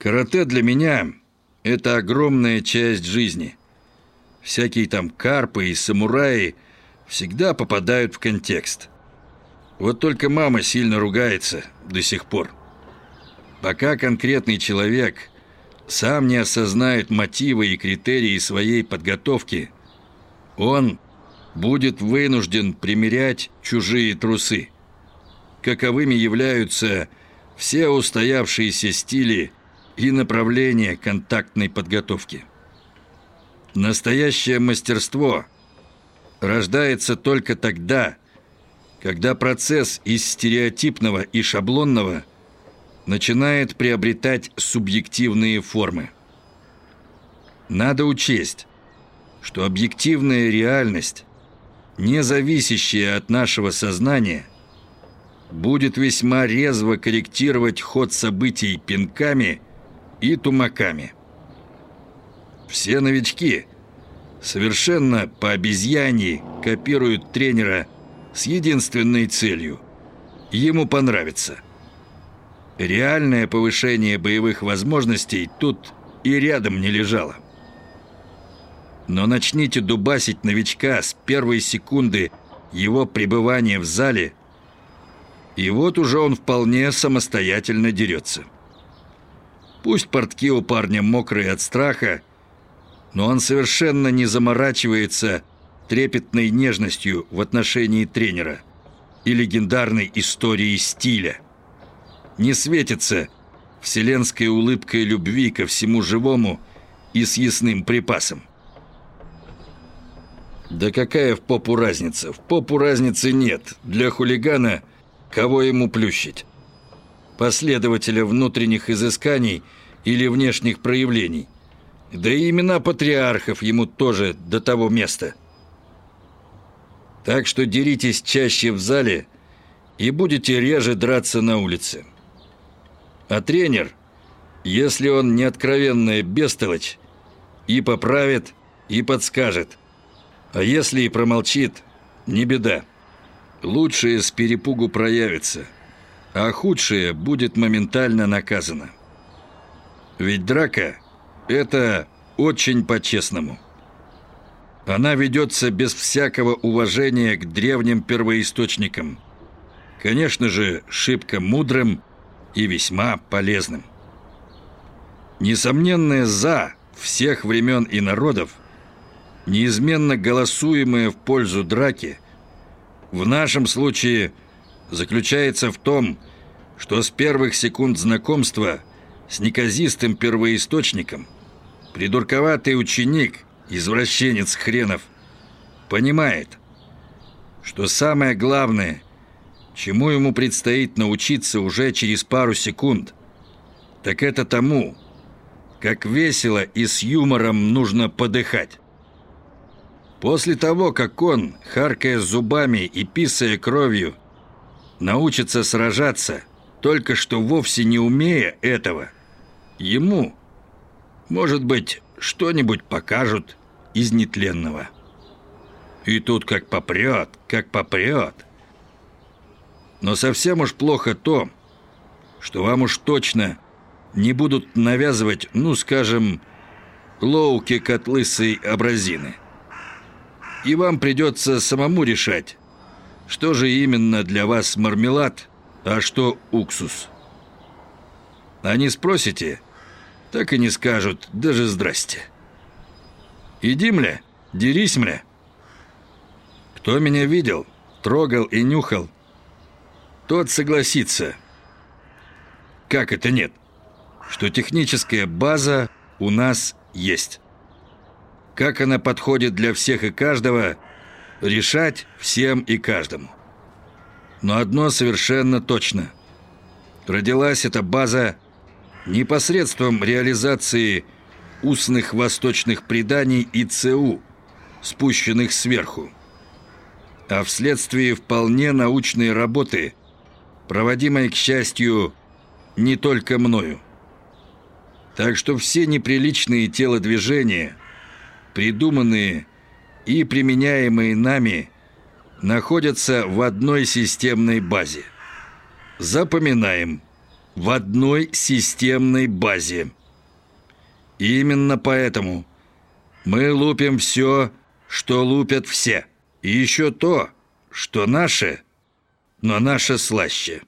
Карате для меня – это огромная часть жизни. Всякие там карпы и самураи всегда попадают в контекст. Вот только мама сильно ругается до сих пор. Пока конкретный человек сам не осознает мотивы и критерии своей подготовки, он будет вынужден примерять чужие трусы. Каковыми являются все устоявшиеся стили и направления контактной подготовки. Настоящее мастерство рождается только тогда, когда процесс из стереотипного и шаблонного начинает приобретать субъективные формы. Надо учесть, что объективная реальность, не зависящая от нашего сознания, будет весьма резво корректировать ход событий пинками и тумаками. Все новички совершенно по обезьяне копируют тренера с единственной целью – ему понравится. Реальное повышение боевых возможностей тут и рядом не лежало. Но начните дубасить новичка с первой секунды его пребывания в зале, и вот уже он вполне самостоятельно дерется. Пусть портки у парня мокрые от страха, но он совершенно не заморачивается трепетной нежностью в отношении тренера и легендарной истории стиля. Не светится вселенской улыбкой любви ко всему живому и с ясным припасом. Да какая в попу разница? В попу разницы нет. Для хулигана кого ему плющить? Последователя внутренних изысканий или внешних проявлений – да и имена патриархов ему тоже до того места. Так что деритесь чаще в зале и будете реже драться на улице. А тренер, если он не откровенная бестолочь, и поправит, и подскажет. А если и промолчит, не беда. Лучшее с перепугу проявится, а худшее будет моментально наказано. Ведь драка – это очень по-честному. Она ведется без всякого уважения к древним первоисточникам. Конечно же, шибко мудрым и весьма полезным. Несомненное «за» всех времен и народов, неизменно голосуемое в пользу драки, в нашем случае заключается в том, что с первых секунд знакомства с неказистым первоисточником – Придурковатый ученик, извращенец хренов, понимает, что самое главное, чему ему предстоит научиться уже через пару секунд, так это тому, как весело и с юмором нужно подыхать. После того, как он, харкая зубами и писая кровью, научится сражаться, только что вовсе не умея этого, ему – может быть, что-нибудь покажут из нетленного. И тут как попрет, как попрет. Но совсем уж плохо то, что вам уж точно не будут навязывать, ну, скажем, лоуки от лысой абразины. И вам придется самому решать, что же именно для вас мармелад, а что уксус. А не спросите – так и не скажут даже «здрасте». «Иди, мля, дерись, мля». Кто меня видел, трогал и нюхал, тот согласится. Как это нет? Что техническая база у нас есть. Как она подходит для всех и каждого, решать всем и каждому. Но одно совершенно точно. Родилась эта база непосредством реализации устных восточных преданий и ЦУ, спущенных сверху, а вследствие вполне научной работы, проводимой, к счастью, не только мною. Так что все неприличные телодвижения, придуманные и применяемые нами, находятся в одной системной базе. Запоминаем – в одной системной базе. Именно поэтому мы лупим все, что лупят все. И еще то, что наше, но наше слаще.